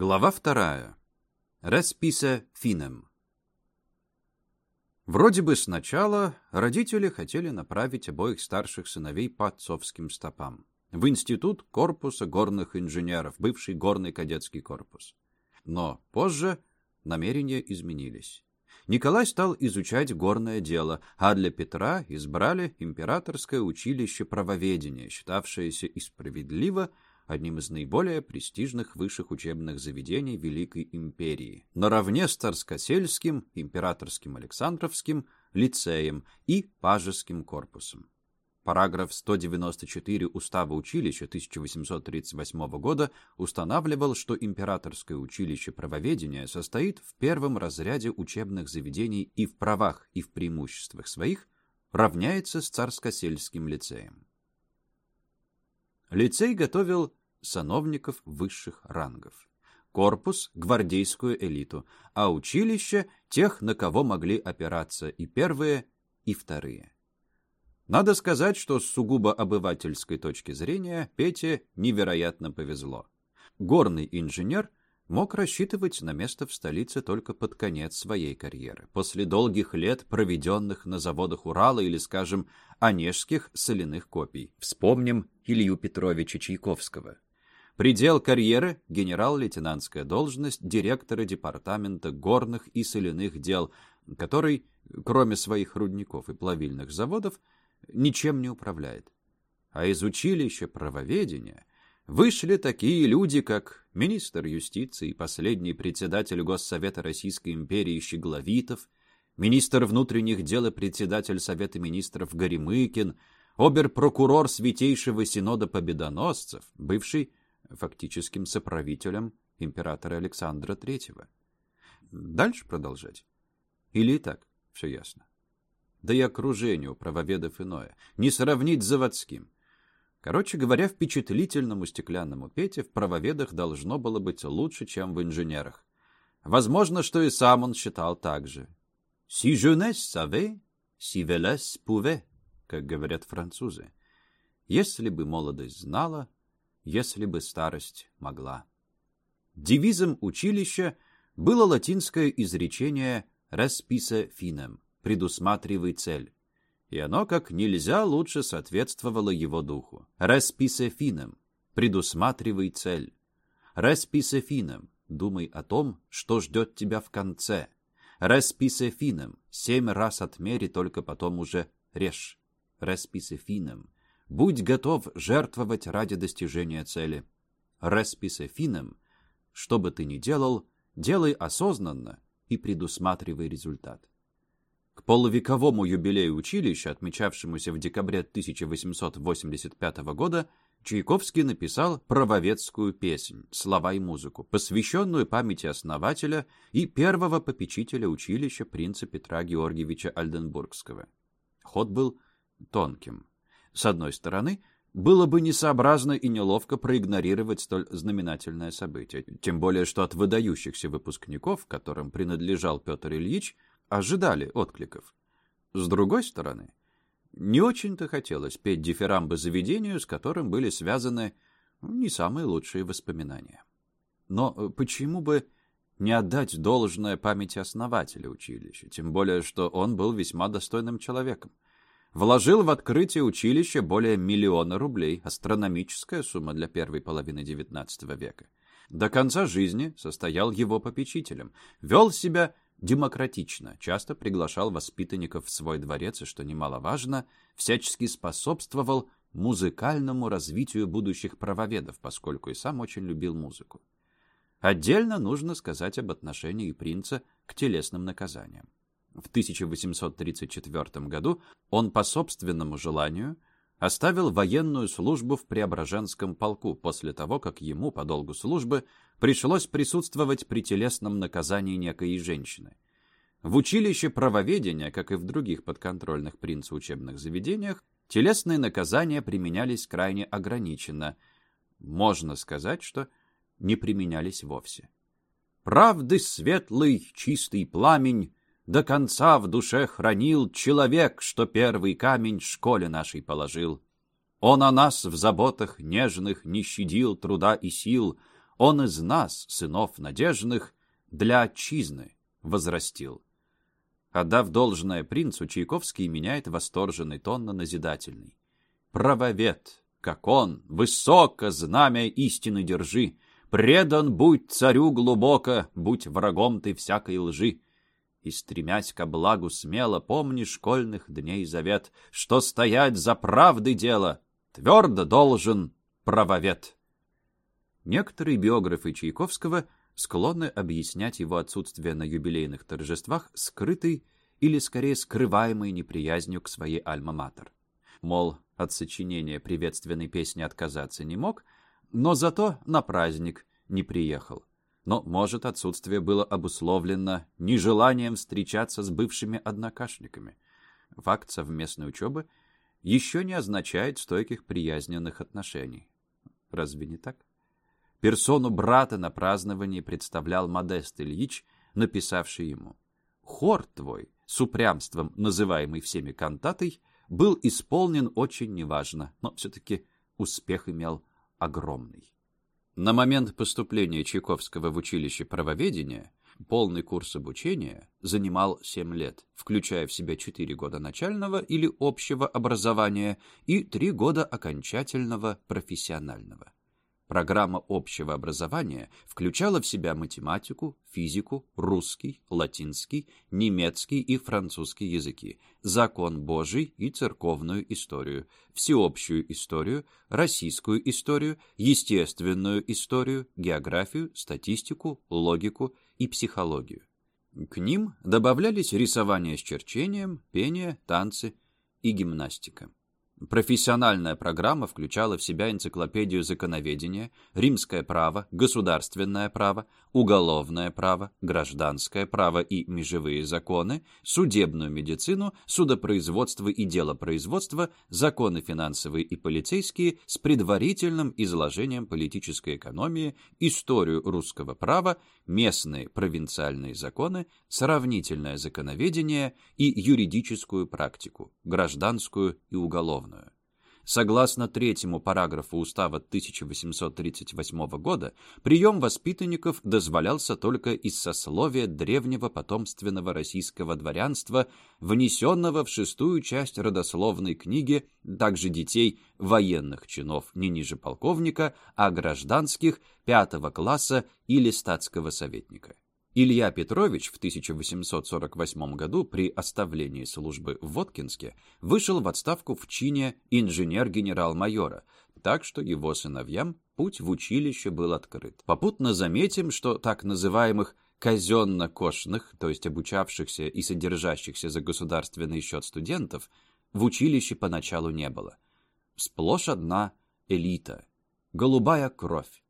Глава вторая. Расписа финем. Вроде бы сначала родители хотели направить обоих старших сыновей по отцовским стопам. В институт корпуса горных инженеров, бывший горный кадетский корпус. Но позже намерения изменились. Николай стал изучать горное дело, а для Петра избрали императорское училище правоведения, считавшееся и справедливо – одним из наиболее престижных высших учебных заведений Великой империи, наравне с Царскосельским, Императорским Александровским, лицеем и Пажеским корпусом. Параграф 194 Устава училища 1838 года устанавливал, что Императорское училище правоведения состоит в первом разряде учебных заведений и в правах, и в преимуществах своих равняется с Царскосельским лицеем. Лицей готовил сановников высших рангов. Корпус – гвардейскую элиту, а училище – тех, на кого могли опираться и первые, и вторые. Надо сказать, что с сугубо обывательской точки зрения Пете невероятно повезло. Горный инженер мог рассчитывать на место в столице только под конец своей карьеры, после долгих лет, проведенных на заводах Урала или, скажем, онежских соляных копий. Вспомним Илью Петровича Чайковского. Предел карьеры – генерал-лейтенантская должность директора департамента горных и соляных дел, который, кроме своих рудников и плавильных заводов, ничем не управляет. А из училища правоведения вышли такие люди, как министр юстиции последний председатель Госсовета Российской империи Щегловитов, министр внутренних дел и председатель Совета министров Горемыкин, обер-прокурор Святейшего Синода Победоносцев, бывший фактическим соправителем императора Александра III. Дальше продолжать? Или и так все ясно? Да и окружение у правоведов иное. Не сравнить с заводским. Короче говоря, впечатлительному стеклянному Пете в правоведах должно было быть лучше, чем в инженерах. Возможно, что и сам он считал так же. «Si jeunesse savait, si vieillesse pouvait», как говорят французы. Если бы молодость знала, если бы старость могла. Девизом училища было латинское изречение «расписа финем» — «предусматривай цель». И оно как нельзя лучше соответствовало его духу. «Расписа финем» — «предусматривай цель». «Расписа финем» — думай о том, что ждет тебя в конце. «Расписа финем» — семь раз отмери, только потом уже режь. «Расписа финем» Будь готов жертвовать ради достижения цели. Респисе финем. Что бы ты ни делал, делай осознанно и предусматривай результат. К полувековому юбилею училища, отмечавшемуся в декабре 1885 года, Чайковский написал правоведскую песнь «Слова и музыку», посвященную памяти основателя и первого попечителя училища принца Петра Георгиевича Альденбургского. Ход был тонким. С одной стороны, было бы несообразно и неловко проигнорировать столь знаменательное событие, тем более что от выдающихся выпускников, которым принадлежал Петр Ильич, ожидали откликов. С другой стороны, не очень-то хотелось петь дифирамбы заведению, с которым были связаны не самые лучшие воспоминания. Но почему бы не отдать должное памяти основателя училища, тем более что он был весьма достойным человеком вложил в открытие училища более миллиона рублей, астрономическая сумма для первой половины XIX века. До конца жизни состоял его попечителем, вел себя демократично, часто приглашал воспитанников в свой дворец и, что немаловажно, всячески способствовал музыкальному развитию будущих правоведов, поскольку и сам очень любил музыку. Отдельно нужно сказать об отношении принца к телесным наказаниям. В 1834 году он по собственному желанию оставил военную службу в Преображенском полку после того, как ему по долгу службы пришлось присутствовать при телесном наказании некой женщины. В училище правоведения, как и в других подконтрольных принцу учебных заведениях, телесные наказания применялись крайне ограниченно. Можно сказать, что не применялись вовсе. «Правды светлый, чистый пламень, до конца в душе хранил человек, что первый камень школе нашей положил. Он о нас в заботах нежных не щадил труда и сил, Он из нас, сынов надежных, для отчизны возрастил. Отдав должное принцу, Чайковский меняет восторженный тон на назидательный. «Правовед, как он, высоко знамя истины держи, предан будь царю глубоко, будь врагом ты всякой лжи. И, стремясь ко благу смело, помни школьных дней завет, что стоять за правды дело твердо должен правовед». Некоторые биографы Чайковского склонны объяснять его отсутствие на юбилейных торжествах скрытой или, скорее, скрываемой неприязнью к своей альма-матер. Мол, от сочинения приветственной песни отказаться не мог, но зато на праздник не приехал. Но, может, отсутствие было обусловлено нежеланием встречаться с бывшими однокашниками. Факт совместной учебы еще не означает стойких приязненных отношений. Разве не так? Персону брата на праздновании представлял Модест Ильич, написавший ему «Хор твой, с упрямством называемый всеми кантатой, был исполнен очень неважно, но все-таки успех имел огромный». На момент поступления Чайковского в училище правоведения полный курс обучения занимал 7 лет, включая в себя 4 года начального или общего образования и 3 года окончательного профессионального. Программа общего образования включала в себя математику, физику, русский, латинский, немецкий и французский языки, закон Божий и церковную историю, всеобщую историю, российскую историю, естественную историю, географию, статистику, логику и психологию. К ним добавлялись рисование с черчением, пение, танцы и гимнастика. Профессиональная программа включала в себя энциклопедию законоведения, римское право, государственное право, уголовное право, гражданское право и межевые законы, судебную медицину, судопроизводство и делопроизводство, законы финансовые и полицейские с предварительным изложением политической экономии, историю русского права, местные провинциальные законы, сравнительное законоведение и юридическую практику, гражданскую и уголовную. Согласно третьему параграфу Устава 1838 года, прием воспитанников дозволялся только из сословия древнего потомственного российского дворянства, внесенного в шестую часть родословной книги, также детей военных чинов не ниже полковника, а гражданских пятого класса или статского советника. Илья Петрович в 1848 году при оставлении службы в Воткинске вышел в отставку в чине инженер-генерал-майора, так что его сыновьям путь в училище был открыт. Попутно заметим, что так называемых казенно-кошных, то есть обучавшихся и содержащихся за государственный счет студентов, в училище поначалу не было. Сплошь одна элита, голубая кровь,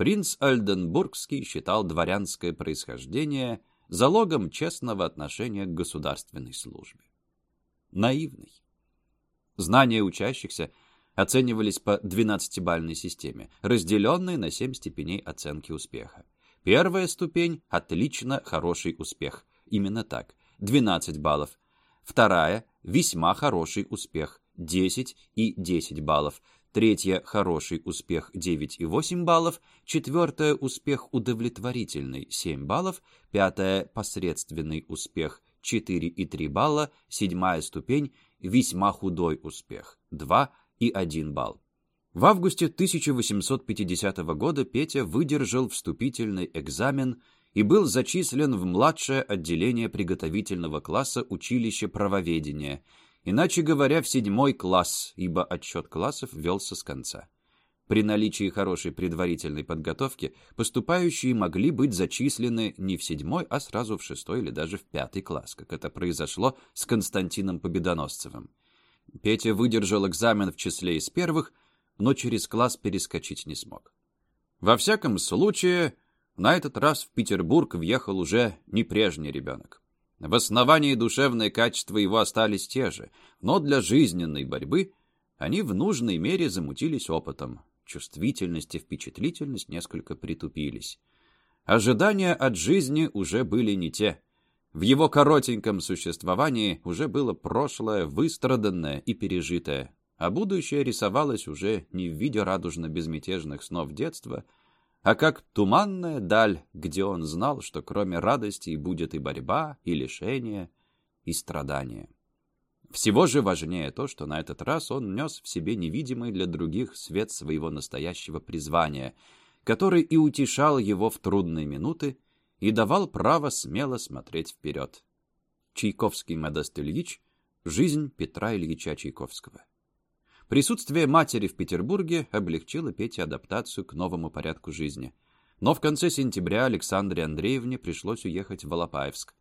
Принц Альденбургский считал дворянское происхождение залогом честного отношения к государственной службе. Наивный. Знания учащихся оценивались по 12-бальной системе, разделенной на 7 степеней оценки успеха. Первая ступень – отлично, хороший успех. Именно так. 12 баллов. Вторая – весьма хороший успех. 10 и 10 баллов третья – хороший успех 9,8 баллов, четвертая – успех удовлетворительный 7 баллов, пятая – посредственный успех 4,3 балла, седьмая ступень – весьма худой успех 2 и 1 балл. В августе 1850 года Петя выдержал вступительный экзамен и был зачислен в младшее отделение приготовительного класса училища правоведения – Иначе говоря, в седьмой класс, ибо отсчет классов велся с конца. При наличии хорошей предварительной подготовки поступающие могли быть зачислены не в седьмой, а сразу в шестой или даже в пятый класс, как это произошло с Константином Победоносцевым. Петя выдержал экзамен в числе из первых, но через класс перескочить не смог. Во всяком случае, на этот раз в Петербург въехал уже не прежний ребенок. В основании душевные качества его остались те же, но для жизненной борьбы они в нужной мере замутились опытом. Чувствительность и впечатлительность несколько притупились. Ожидания от жизни уже были не те. В его коротеньком существовании уже было прошлое, выстраданное и пережитое, а будущее рисовалось уже не в виде радужно-безмятежных снов детства, а как туманная даль, где он знал, что кроме радости будет и борьба, и лишение, и страдания. Всего же важнее то, что на этот раз он нес в себе невидимый для других свет своего настоящего призвания, который и утешал его в трудные минуты и давал право смело смотреть вперед. Чайковский Модест Ильич «Жизнь Петра Ильича Чайковского». Присутствие матери в Петербурге облегчило Пете адаптацию к новому порядку жизни. Но в конце сентября Александре Андреевне пришлось уехать в Алапаевск.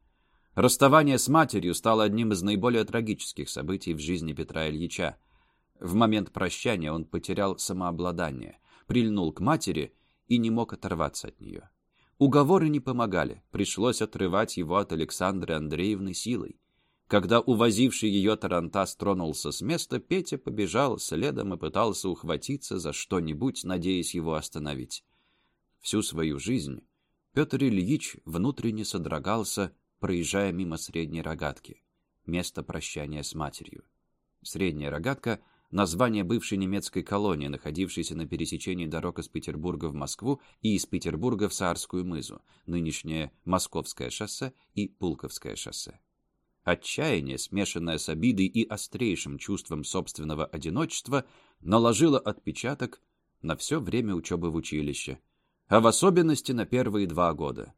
Расставание с матерью стало одним из наиболее трагических событий в жизни Петра Ильича. В момент прощания он потерял самообладание, прильнул к матери и не мог оторваться от нее. Уговоры не помогали, пришлось отрывать его от Александры Андреевны силой. Когда увозивший ее Тарантас тронулся с места, Петя побежал следом и пытался ухватиться за что-нибудь, надеясь его остановить. Всю свою жизнь Петр Ильич внутренне содрогался, проезжая мимо Средней Рогатки, место прощания с матерью. Средняя Рогатка — название бывшей немецкой колонии, находившейся на пересечении дорог из Петербурга в Москву и из Петербурга в Саарскую мызу, нынешнее Московское шоссе и Пулковское шоссе. Отчаяние, смешанное с обидой и острейшим чувством собственного одиночества, наложило отпечаток на все время учебы в училище, а в особенности на первые два года.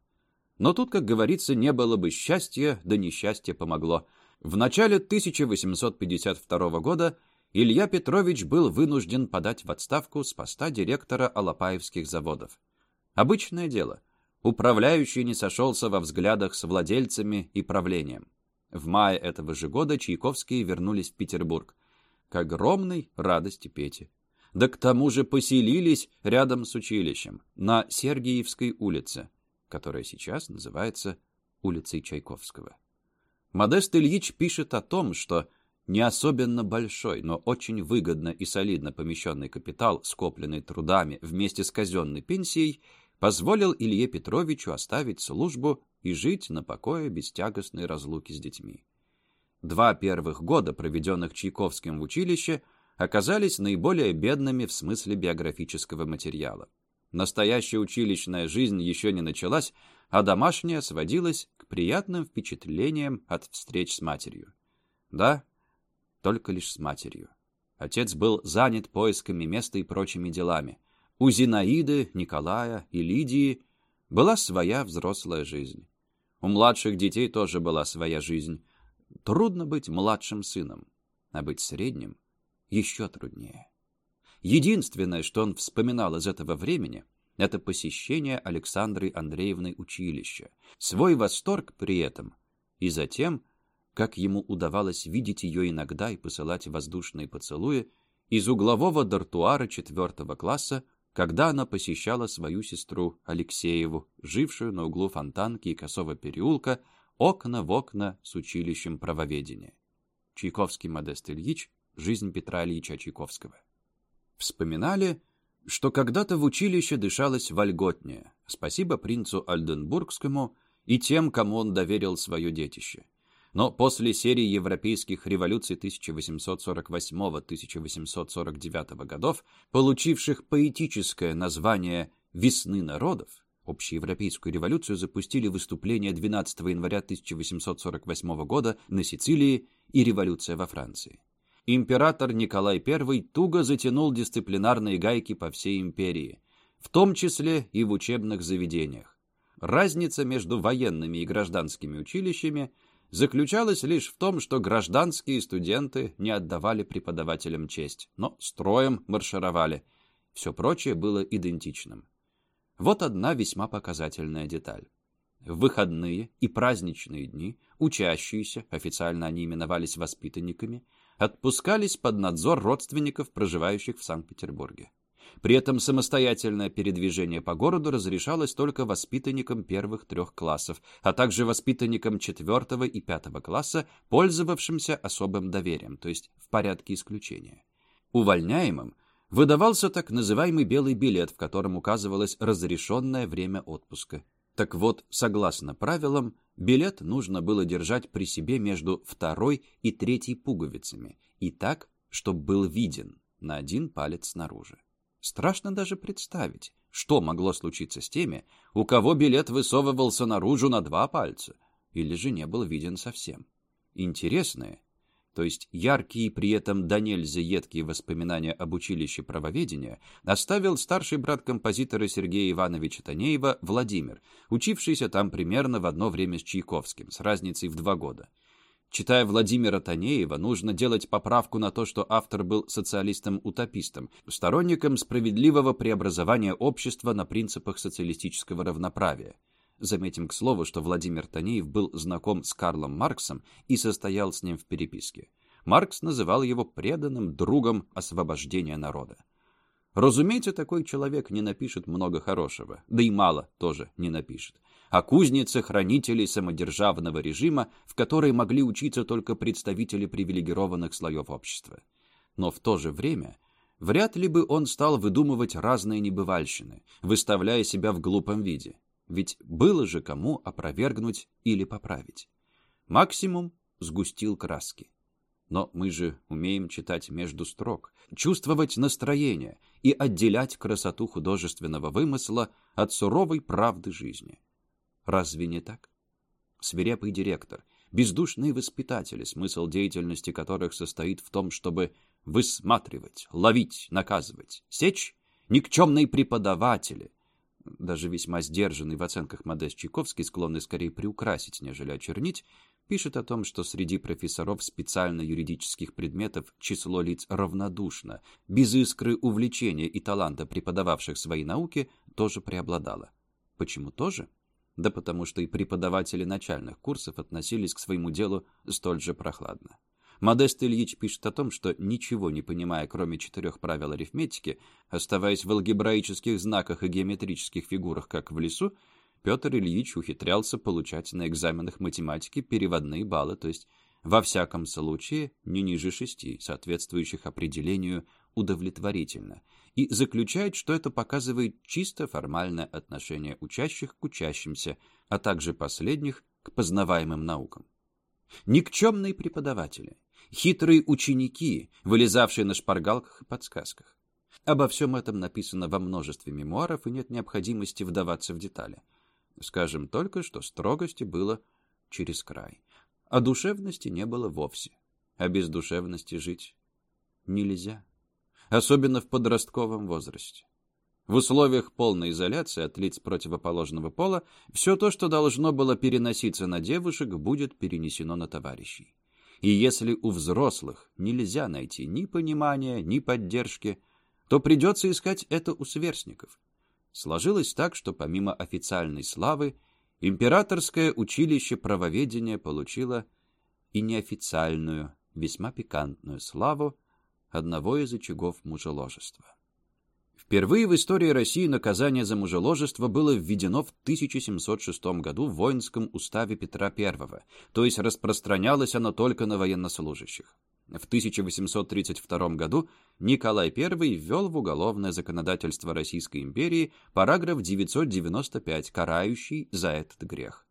Но тут, как говорится, не было бы счастья, да несчастье помогло. В начале 1852 года Илья Петрович был вынужден подать в отставку с поста директора Алапаевских заводов. Обычное дело. Управляющий не сошелся во взглядах с владельцами и правлением. В мае этого же года Чайковские вернулись в Петербург. К огромной радости Пети. Да к тому же поселились рядом с училищем, на Сергиевской улице, которая сейчас называется улицей Чайковского. Модест Ильич пишет о том, что не особенно большой, но очень выгодно и солидно помещенный капитал, скопленный трудами вместе с казенной пенсией, позволил Илье Петровичу оставить службу и жить на покое без тягостной разлуки с детьми. Два первых года, проведенных Чайковским в училище, оказались наиболее бедными в смысле биографического материала. Настоящая училищная жизнь еще не началась, а домашняя сводилась к приятным впечатлениям от встреч с матерью. Да, только лишь с матерью. Отец был занят поисками места и прочими делами. У Зинаиды, Николая и Лидии была своя взрослая жизнь. У младших детей тоже была своя жизнь. Трудно быть младшим сыном, а быть средним еще труднее. Единственное, что он вспоминал из этого времени, это посещение Александры Андреевны училища, свой восторг при этом, и затем, как ему удавалось видеть ее иногда и посылать воздушные поцелуи из углового дартуара четвертого класса когда она посещала свою сестру Алексееву, жившую на углу Фонтанки и Косого переулка, окна в окна с училищем правоведения. Чайковский Модест Ильич «Жизнь Петра Ильича Чайковского». Вспоминали, что когда-то в училище дышалось вольготнее, спасибо принцу Альденбургскому и тем, кому он доверил свое детище. Но после серии европейских революций 1848-1849 годов, получивших поэтическое название «Весны народов», общеевропейскую революцию запустили выступление 12 января 1848 года на Сицилии и революция во Франции. Император Николай I туго затянул дисциплинарные гайки по всей империи, в том числе и в учебных заведениях. Разница между военными и гражданскими училищами – заключалась лишь в том, что гражданские студенты не отдавали преподавателям честь, но строем маршировали. Все прочее было идентичным. Вот одна весьма показательная деталь. В выходные и праздничные дни учащиеся, официально они именовались воспитанниками, отпускались под надзор родственников, проживающих в Санкт-Петербурге. При этом самостоятельное передвижение по городу разрешалось только воспитанникам первых трех классов, а также воспитанникам четвертого и пятого класса, пользовавшимся особым доверием, то есть в порядке исключения. Увольняемым выдавался так называемый белый билет, в котором указывалось разрешенное время отпуска. Так вот, согласно правилам, билет нужно было держать при себе между второй и третьей пуговицами, и так, чтобы был виден на один палец снаружи. Страшно даже представить, Что могло случиться с теми, у кого билет высовывался наружу на два пальца, или же не был виден совсем? Интересные, то есть яркие при этом до нельзя едкие воспоминания об училище правоведения, оставил старший брат композитора Сергея Ивановича Танеева Владимир, учившийся там примерно в одно время с Чайковским, с разницей в два года. Читая Владимира Танеева, нужно делать поправку на то, что автор был социалистом-утопистом, сторонником справедливого преобразования общества на принципах социалистического равноправия. Заметим к слову, что Владимир Танеев был знаком с Карлом Марксом и состоял с ним в переписке. Маркс называл его преданным другом освобождения народа. Разумеется, такой человек не напишет много хорошего, да и мало тоже не напишет. О кузнице хранителей самодержавного режима, в которой могли учиться только представители привилегированных слоев общества. Но в то же время вряд ли бы он стал выдумывать разные небывальщины, выставляя себя в глупом виде. Ведь было же кому опровергнуть или поправить. Максимум сгустил краски. Но мы же умеем читать между строк, чувствовать настроение и отделять красоту художественного вымысла от суровой правды жизни. Разве не так? Свирепый директор, бездушные воспитатели, смысл деятельности которых состоит в том, чтобы высматривать, ловить, наказывать, сечь, никчемные преподаватели, даже весьма сдержанный в оценках Модест Чайковский, склонный скорее приукрасить, нежели очернить, пишет о том, что среди профессоров специально-юридических предметов число лиц равнодушно, без искры увлечения и таланта преподававших свои науки тоже преобладало. Почему тоже? Да потому что и преподаватели начальных курсов относились к своему делу столь же прохладно. Модест Ильич пишет о том, что, ничего не понимая, кроме четырех правил арифметики, оставаясь в алгебраических знаках и геометрических фигурах, как в лесу, Петр Ильич ухитрялся получать на экзаменах математики переводные баллы, то есть во всяком случае не ниже шести, соответствующих определению удовлетворительно, и заключает, что это показывает чисто формальное отношение учащих к учащимся, а также последних к познаваемым наукам. Никчемные преподаватели, хитрые ученики, вылезавшие на шпаргалках и подсказках. Обо всем этом написано во множестве мемуаров, и нет необходимости вдаваться в детали. Скажем только, что строгости было через край, а душевности не было вовсе. А без душевности жить нельзя, особенно в подростковом возрасте. В условиях полной изоляции от лиц противоположного пола все то, что должно было переноситься на девушек, будет перенесено на товарищей. И если у взрослых нельзя найти ни понимания, ни поддержки, то придется искать это у сверстников. Сложилось так, что помимо официальной славы, императорское училище правоведения получило и неофициальную, весьма пикантную славу одного из очагов мужеложества. Впервые в истории России наказание за мужеложество было введено в 1706 году в воинском уставе Петра I, то есть распространялось оно только на военнослужащих. В 1832 году Николай I ввел в уголовное законодательство Российской империи параграф 995, карающий за этот грех.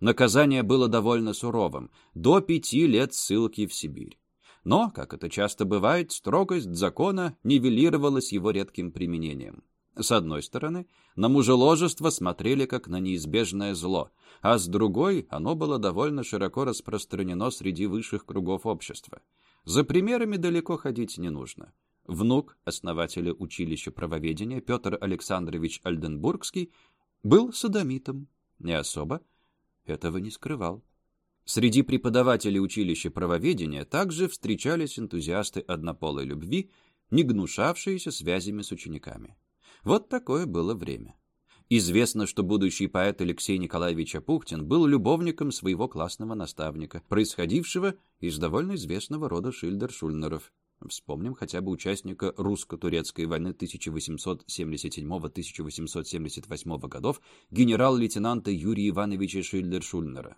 Наказание было довольно суровым – до пяти лет ссылки в Сибирь. Но, как это часто бывает, строгость закона нивелировалась его редким применением. С одной стороны, на мужеложество смотрели как на неизбежное зло, а с другой оно было довольно широко распространено среди высших кругов общества. За примерами далеко ходить не нужно. Внук основателя училища правоведения Петр Александрович Альденбургский был садомитом, не особо этого не скрывал. Среди преподавателей училища правоведения также встречались энтузиасты однополой любви, не гнушавшиеся связями с учениками. Вот такое было время. Известно, что будущий поэт Алексей Николаевич Апухтин был любовником своего классного наставника, происходившего из довольно известного рода Шильдер-Шульнеров. Вспомним хотя бы участника русско-турецкой войны 1877-1878 годов генерал-лейтенанта Юрия Ивановича Шильдер-Шульнера.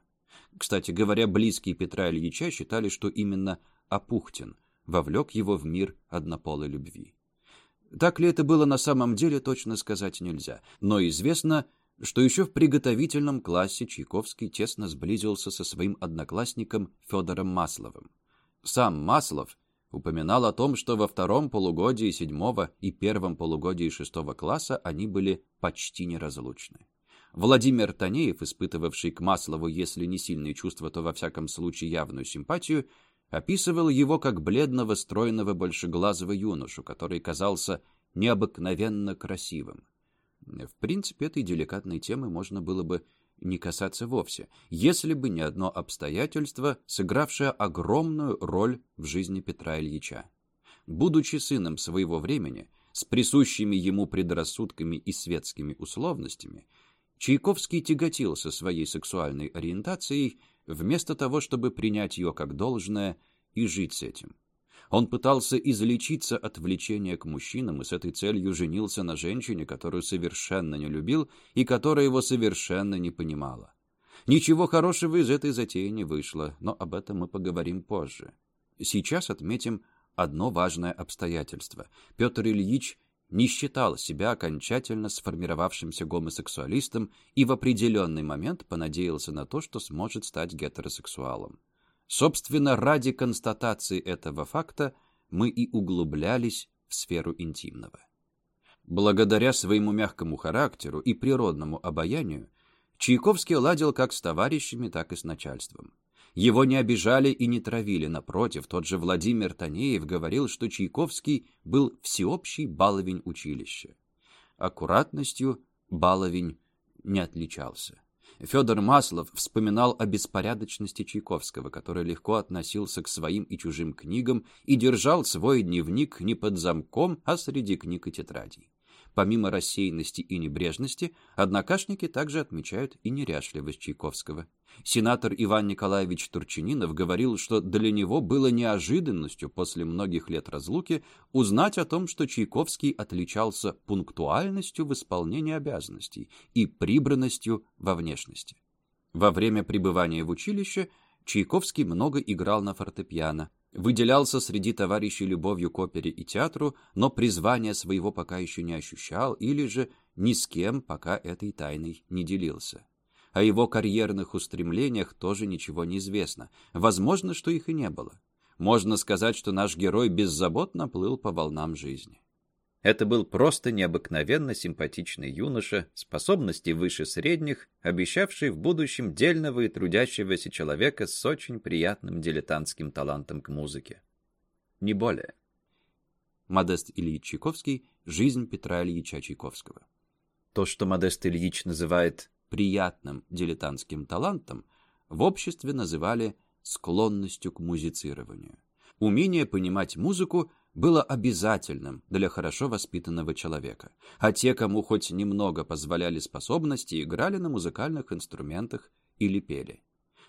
Кстати говоря, близкие Петра Ильича считали, что именно Апухтин вовлек его в мир однополой любви. Так ли это было на самом деле, точно сказать нельзя. Но известно, что еще в приготовительном классе Чайковский тесно сблизился со своим одноклассником Федором Масловым. Сам Маслов упоминал о том, что во втором полугодии седьмого и первом полугодии шестого класса они были почти неразлучны. Владимир Танеев, испытывавший к Маслову, если не сильные чувства, то во всяком случае явную симпатию, описывал его как бледного, стройного, большеглазого юношу, который казался необыкновенно красивым. В принципе, этой деликатной темы можно было бы не касаться вовсе, если бы не одно обстоятельство, сыгравшее огромную роль в жизни Петра Ильича. Будучи сыном своего времени, с присущими ему предрассудками и светскими условностями, Чайковский тяготился своей сексуальной ориентацией вместо того, чтобы принять ее как должное и жить с этим. Он пытался излечиться от влечения к мужчинам и с этой целью женился на женщине, которую совершенно не любил и которая его совершенно не понимала. Ничего хорошего из этой затеи не вышло, но об этом мы поговорим позже. Сейчас отметим одно важное обстоятельство. Петр Ильич не считал себя окончательно сформировавшимся гомосексуалистом и в определенный момент понадеялся на то, что сможет стать гетеросексуалом. Собственно, ради констатации этого факта мы и углублялись в сферу интимного. Благодаря своему мягкому характеру и природному обаянию, Чайковский ладил как с товарищами, так и с начальством. Его не обижали и не травили, напротив, тот же Владимир Танеев говорил, что Чайковский был всеобщий баловень училища. Аккуратностью баловень не отличался. Федор Маслов вспоминал о беспорядочности Чайковского, который легко относился к своим и чужим книгам и держал свой дневник не под замком, а среди книг и тетрадей. Помимо рассеянности и небрежности, однокашники также отмечают и неряшливость Чайковского. Сенатор Иван Николаевич Турчининов говорил, что для него было неожиданностью после многих лет разлуки узнать о том, что Чайковский отличался пунктуальностью в исполнении обязанностей и прибранностью во внешности. Во время пребывания в училище Чайковский много играл на фортепиано, выделялся среди товарищей любовью к опере и театру, но призвания своего пока еще не ощущал или же ни с кем пока этой тайной не делился. О его карьерных устремлениях тоже ничего не известно. Возможно, что их и не было. Можно сказать, что наш герой беззаботно плыл по волнам жизни. Это был просто необыкновенно симпатичный юноша, способности выше средних, обещавший в будущем дельного и трудящегося человека с очень приятным дилетантским талантом к музыке. Не более. Модест Ильич Чайковский «Жизнь Петра Ильича Чайковского». То, что Модест Ильич называет приятным дилетантским талантом, в обществе называли склонностью к музицированию. Умение понимать музыку было обязательным для хорошо воспитанного человека, а те, кому хоть немного позволяли способности, играли на музыкальных инструментах или пели.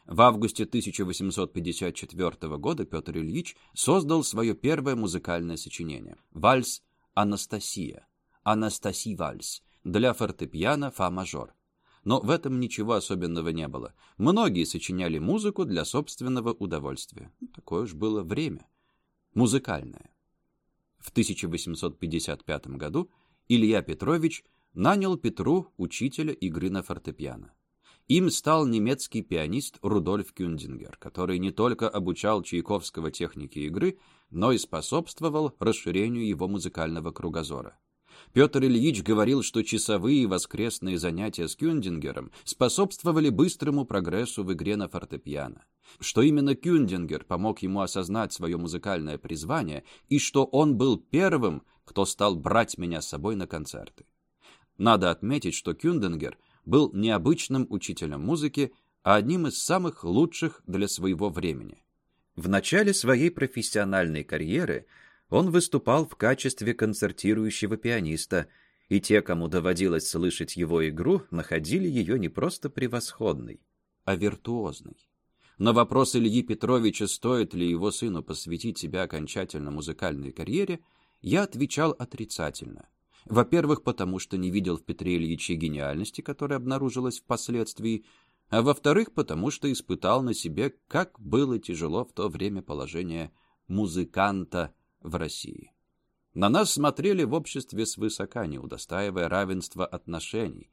В августе 1854 года Петр Ильич создал свое первое музыкальное сочинение – вальс «Анастасия», «Анастаси вальс» для фортепиано фа-мажор. Но в этом ничего особенного не было. Многие сочиняли музыку для собственного удовольствия. Такое уж было время. Музыкальное. В 1855 году Илья Петрович нанял Петру учителя игры на фортепиано. Им стал немецкий пианист Рудольф Кюндингер, который не только обучал Чайковского технике игры, но и способствовал расширению его музыкального кругозора. Петр Ильич говорил, что часовые воскресные занятия с Кюндингером способствовали быстрому прогрессу в игре на фортепиано, что именно Кюндингер помог ему осознать свое музыкальное призвание и что он был первым, кто стал брать меня с собой на концерты. Надо отметить, что Кюндингер был необычным учителем музыки, а одним из самых лучших для своего времени. В начале своей профессиональной карьеры – он выступал в качестве концертирующего пианиста, и те, кому доводилось слышать его игру, находили ее не просто превосходной, а виртуозной. На вопрос Ильи Петровича, стоит ли его сыну посвятить себя окончательно музыкальной карьере, я отвечал отрицательно. Во-первых, потому что не видел в Петре Ильиче гениальности, которая обнаружилась впоследствии, а во-вторых, потому что испытал на себе, как было тяжело в то время положение музыканта в России. На нас смотрели в обществе свысока, не удостаивая равенства отношений.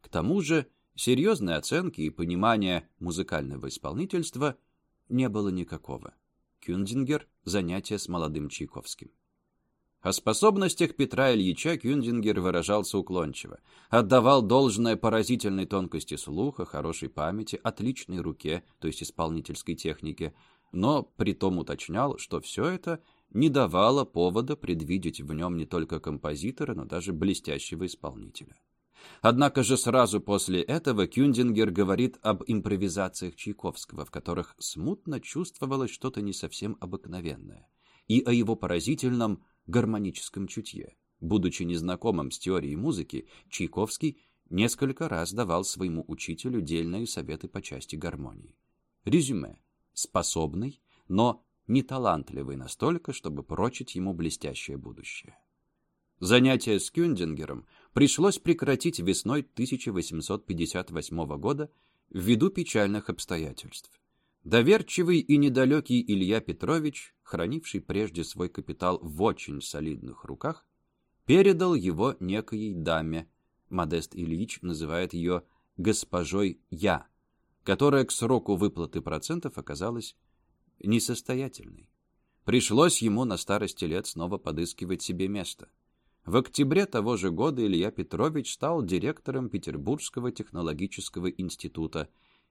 К тому же серьезной оценки и понимания музыкального исполнительства не было никакого. Кюндингер «Занятия с молодым Чайковским». О способностях Петра Ильича Кюндингер выражался уклончиво. Отдавал должное поразительной тонкости слуха, хорошей памяти, отличной руке, то есть исполнительской технике, но притом уточнял, что все это не давало повода предвидеть в нем не только композитора, но даже блестящего исполнителя. Однако же сразу после этого Кюндингер говорит об импровизациях Чайковского, в которых смутно чувствовалось что-то не совсем обыкновенное, и о его поразительном гармоническом чутье. Будучи незнакомым с теорией музыки, Чайковский несколько раз давал своему учителю дельные советы по части гармонии. Резюме. Способный, но не талантливый настолько, чтобы прочить ему блестящее будущее. Занятия с Кюндингером пришлось прекратить весной 1858 года ввиду печальных обстоятельств. Доверчивый и недалекий Илья Петрович, хранивший прежде свой капитал в очень солидных руках, передал его некой даме, Модест Ильич называет ее «госпожой Я», которая к сроку выплаты процентов оказалась несостоятельной. Пришлось ему на старости лет снова подыскивать себе место. В октябре того же года Илья Петрович стал директором Петербургского технологического института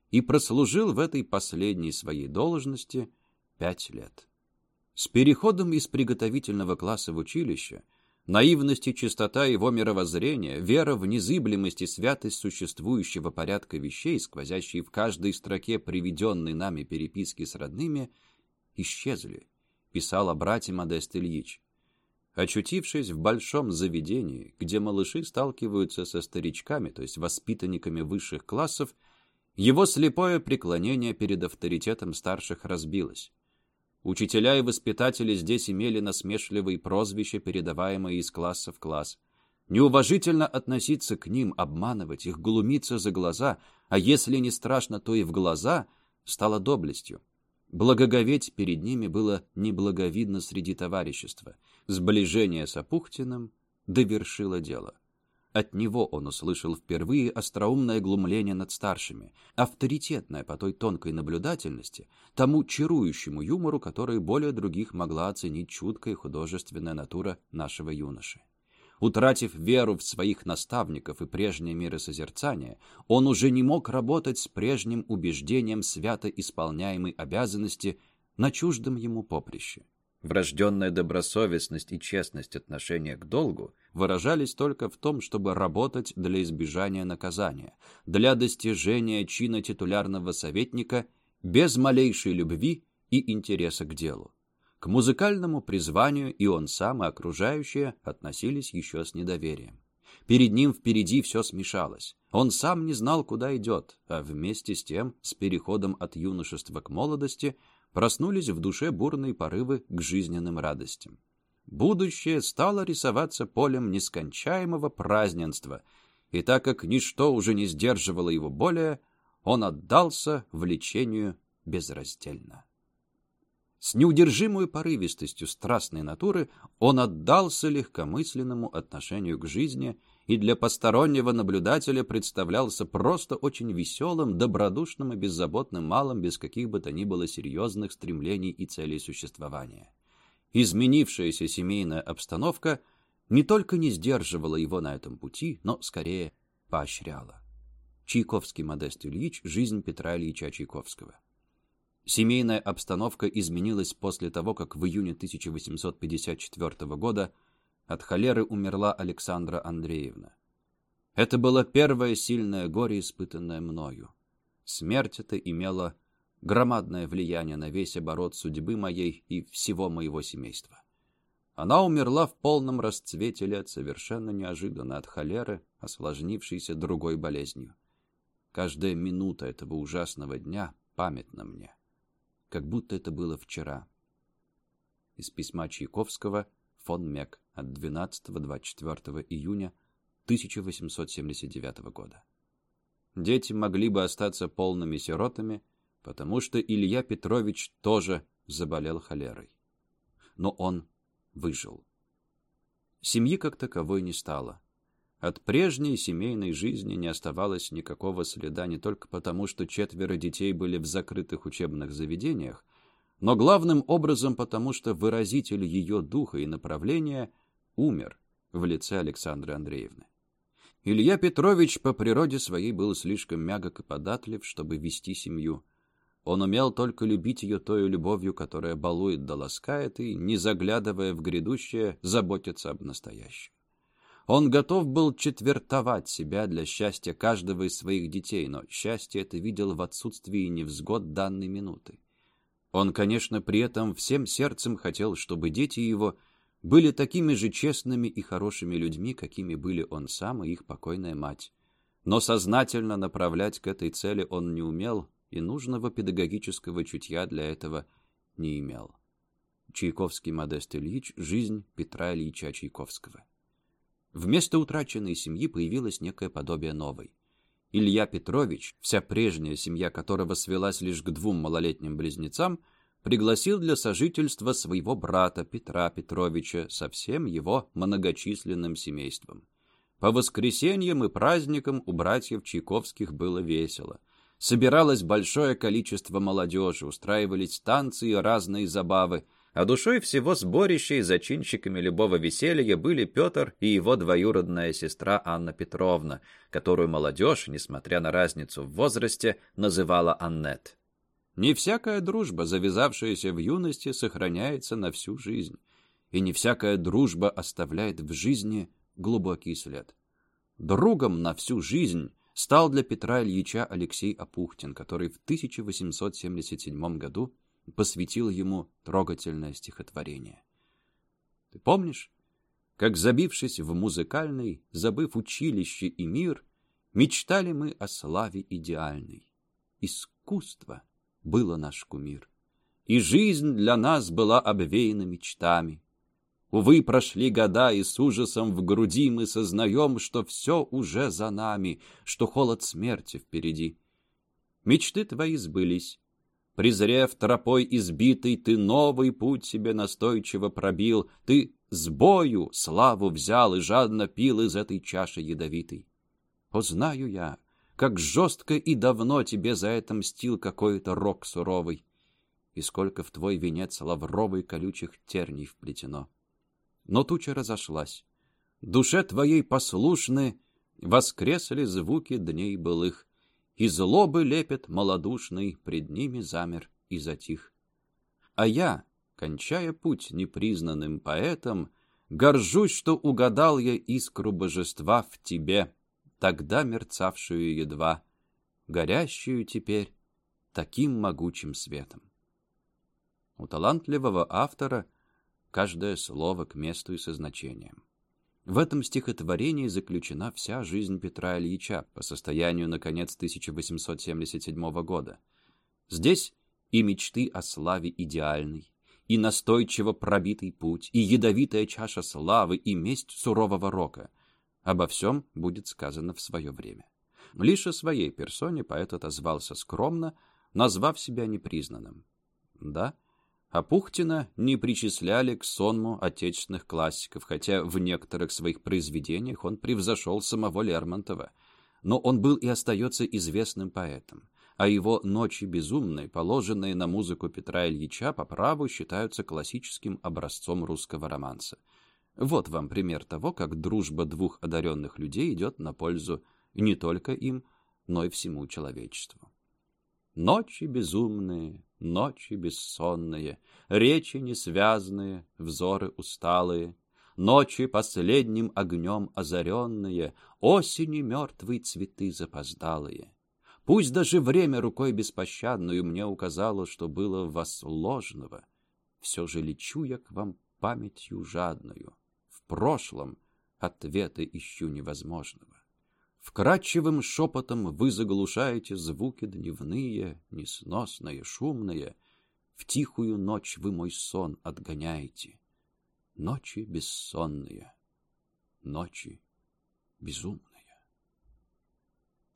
и прослужил в этой последней своей должности пять лет. С переходом из приготовительного класса в училище наивность и чистота его мировоззрения, вера в незыблемость и святость существующего порядка вещей, сквозящие в каждой строке приведенной нами переписки с родными, исчезли, писал о брате Модест Ильич. Очутившись в большом заведении, где малыши сталкиваются со старичками, то есть воспитанниками высших классов, его слепое преклонение перед авторитетом старших разбилось. Учителя и воспитатели здесь имели насмешливые прозвища, передаваемые из класса в класс. Неуважительно относиться к ним, обманывать их, глумиться за глаза, а если не страшно, то и в глаза, стало доблестью. Благоговеть перед ними было неблаговидно среди товарищества. Сближение с Апухтиным довершило дело. От него он услышал впервые остроумное глумление над старшими, авторитетное по той тонкой наблюдательности, тому чарующему юмору, который более других могла оценить чуткая художественная натура нашего юноши. Утратив веру в своих наставников и прежнее миросозерцание, он уже не мог работать с прежним убеждением свято исполняемой обязанности на чуждом ему поприще. Врожденная добросовестность и честность отношения к долгу выражались только в том, чтобы работать для избежания наказания, для достижения чина титулярного советника без малейшей любви и интереса к делу. К музыкальному призванию и он сам, и окружающие относились еще с недоверием. Перед ним впереди все смешалось. Он сам не знал, куда идет, а вместе с тем, с переходом от юношества к молодости, проснулись в душе бурные порывы к жизненным радостям. Будущее стало рисоваться полем нескончаемого праздненства, и так как ничто уже не сдерживало его более, он отдался влечению безраздельно. С неудержимой порывистостью страстной натуры он отдался легкомысленному отношению к жизни и для постороннего наблюдателя представлялся просто очень веселым, добродушным и беззаботным малым без каких бы то ни было серьезных стремлений и целей существования. Изменившаяся семейная обстановка не только не сдерживала его на этом пути, но скорее поощряла. Чайковский Модест Ильич «Жизнь Петра Ильича Чайковского». Семейная обстановка изменилась после того, как в июне 1854 года от холеры умерла Александра Андреевна. Это было первое сильное горе, испытанное мною. Смерть эта имела громадное влияние на весь оборот судьбы моей и всего моего семейства. Она умерла в полном расцвете лет, совершенно неожиданно от холеры, осложнившейся другой болезнью. Каждая минута этого ужасного дня памятна мне как будто это было вчера. Из письма Чайковского фон Мек от 12-24 июня 1879 года. Дети могли бы остаться полными сиротами, потому что Илья Петрович тоже заболел холерой. Но он выжил. Семьи как таковой не стало. От прежней семейной жизни не оставалось никакого следа не только потому, что четверо детей были в закрытых учебных заведениях, но главным образом потому, что выразитель ее духа и направления умер в лице Александры Андреевны. Илья Петрович по природе своей был слишком мягок и податлив, чтобы вести семью. Он умел только любить ее той любовью, которая балует да ласкает, и, не заглядывая в грядущее, заботиться об настоящем. Он готов был четвертовать себя для счастья каждого из своих детей, но счастье это видел в отсутствии невзгод данной минуты. Он, конечно, при этом всем сердцем хотел, чтобы дети его – были такими же честными и хорошими людьми, какими были он сам и их покойная мать. Но сознательно направлять к этой цели он не умел, и нужного педагогического чутья для этого не имел. Чайковский Модест Ильич «Жизнь Петра Ильича Чайковского». Вместо утраченной семьи появилось некое подобие новой. Илья Петрович, вся прежняя семья которого свелась лишь к двум малолетним близнецам, пригласил для сожительства своего брата Петра Петровича со всем его многочисленным семейством. По воскресеньям и праздникам у братьев Чайковских было весело. Собиралось большое количество молодежи, устраивались танцы и разные забавы, а душой всего сборища и зачинщиками любого веселья были Петр и его двоюродная сестра Анна Петровна, которую молодежь, несмотря на разницу в возрасте, называла Аннет. Не всякая дружба, завязавшаяся в юности, сохраняется на всю жизнь, и не всякая дружба оставляет в жизни глубокий след. Другом на всю жизнь стал для Петра Ильича Алексей Апухтин, который в 1877 году посвятил ему трогательное стихотворение. Ты помнишь, как, забившись в музыкальный, забыв училище и мир, мечтали мы о славе идеальной? Искусство — было наш кумир. И жизнь для нас была обвеяна мечтами. Увы, прошли года, и с ужасом в груди мы сознаем, что все уже за нами, что холод смерти впереди. Мечты твои сбылись. Презрев тропой избитый, ты новый путь себе настойчиво пробил, ты с бою славу взял и жадно пил из этой чаши ядовитой. О, знаю я, как жестко и давно тебе за это мстил какой-то рок суровый, и сколько в твой венец лавровый колючих терней вплетено. Но туча разошлась. Душе твоей послушны воскресли звуки дней былых, и злобы лепет малодушный, пред ними замер и затих. А я, кончая путь непризнанным поэтом, горжусь, что угадал я искру божества в тебе — тогда мерцавшую едва, горящую теперь таким могучим светом. У талантливого автора каждое слово к месту и со значением. В этом стихотворении заключена вся жизнь Петра Ильича по состоянию на конец 1877 года. Здесь и мечты о славе идеальной, и настойчиво пробитый путь, и ядовитая чаша славы, и месть сурового рока — Обо всем будет сказано в свое время. Лишь о своей персоне поэт отозвался скромно, назвав себя непризнанным. Да, а Пухтина не причисляли к сонму отечественных классиков, хотя в некоторых своих произведениях он превзошел самого Лермонтова. Но он был и остается известным поэтом, а его «Ночи безумные», положенные на музыку Петра Ильича, по праву считаются классическим образцом русского романса. Вот вам пример того, как дружба двух одаренных людей идет на пользу не только им, но и всему человечеству. Ночи безумные, ночи бессонные, речи несвязные, взоры усталые, ночи последним огнем озаренные, осени мертвые цветы запоздалые. Пусть даже время рукой беспощадную мне указало, что было в вас ложного, все же лечу я к вам памятью жадную прошлом ответы ищу невозможного. Вкрадчивым шепотом вы заглушаете звуки дневные, несносные, шумные. В тихую ночь вы мой сон отгоняете. Ночи бессонные, ночи безумные.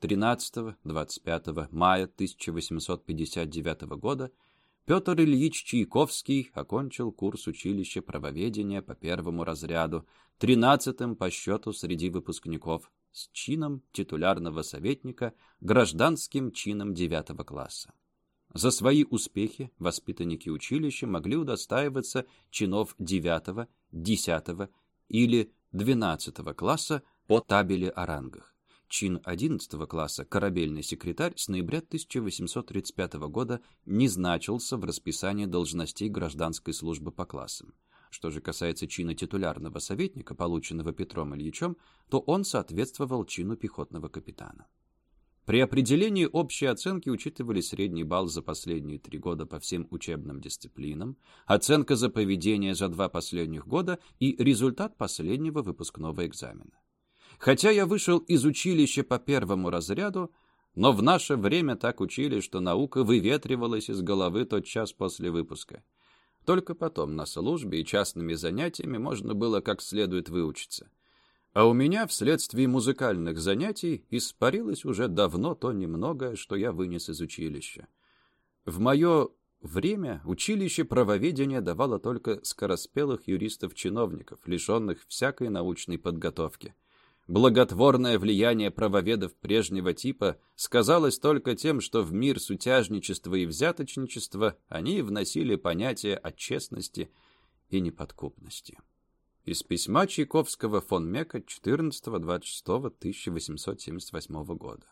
13-25 мая 1859 года Петр Ильич Чайковский окончил курс училища правоведения по первому разряду, тринадцатым по счету среди выпускников, с чином титулярного советника, гражданским чином девятого класса. За свои успехи воспитанники училища могли удостаиваться чинов 9, 10 или 12 класса по табели о рангах. Чин 11 класса корабельный секретарь с ноября 1835 года не значился в расписании должностей гражданской службы по классам. Что же касается чина титулярного советника, полученного Петром Ильичем, то он соответствовал чину пехотного капитана. При определении общей оценки учитывали средний балл за последние три года по всем учебным дисциплинам, оценка за поведение за два последних года и результат последнего выпускного экзамена. Хотя я вышел из училища по первому разряду, но в наше время так учили, что наука выветривалась из головы тот час после выпуска. Только потом на службе и частными занятиями можно было как следует выучиться. А у меня вследствие музыкальных занятий испарилось уже давно то немногое, что я вынес из училища. В мое время училище правоведения давало только скороспелых юристов-чиновников, лишенных всякой научной подготовки. Благотворное влияние правоведов прежнего типа сказалось только тем, что в мир сутяжничества и взяточничества они вносили понятие о честности и неподкупности. Из письма Чайковского фон Мека 14-26-1878 года.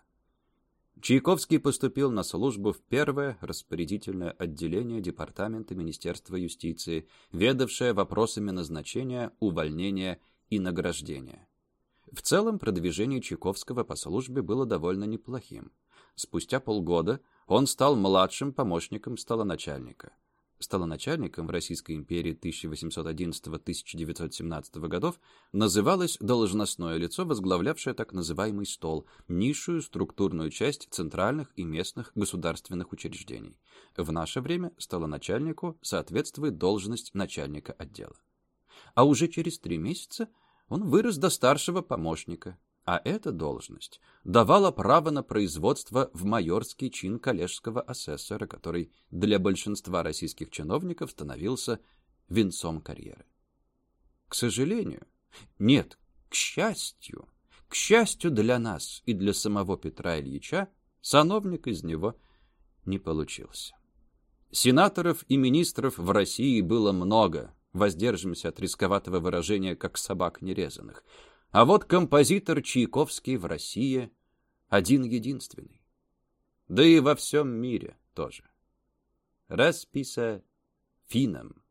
Чайковский поступил на службу в первое распорядительное отделение Департамента Министерства юстиции, ведавшее вопросами назначения, увольнения и награждения. В целом продвижение Чайковского по службе было довольно неплохим. Спустя полгода он стал младшим помощником столоначальника столоначальником в Российской империи 1811-1917 годов, называлось должностное лицо, возглавлявшее так называемый стол, низшую структурную часть центральных и местных государственных учреждений. В наше время столоначальнику соответствует должность начальника отдела. А уже через три месяца он вырос до старшего помощника, а эта должность давала право на производство в майорский чин коллежского асессора, который для большинства российских чиновников становился венцом карьеры. К сожалению, нет, к счастью, к счастью для нас и для самого Петра Ильича, сановник из него не получился. Сенаторов и министров в России было много, воздержимся от рисковатого выражения, как собак нерезанных – а вот композитор Чайковский в России один-единственный. Да и во всем мире тоже. Расписа финам.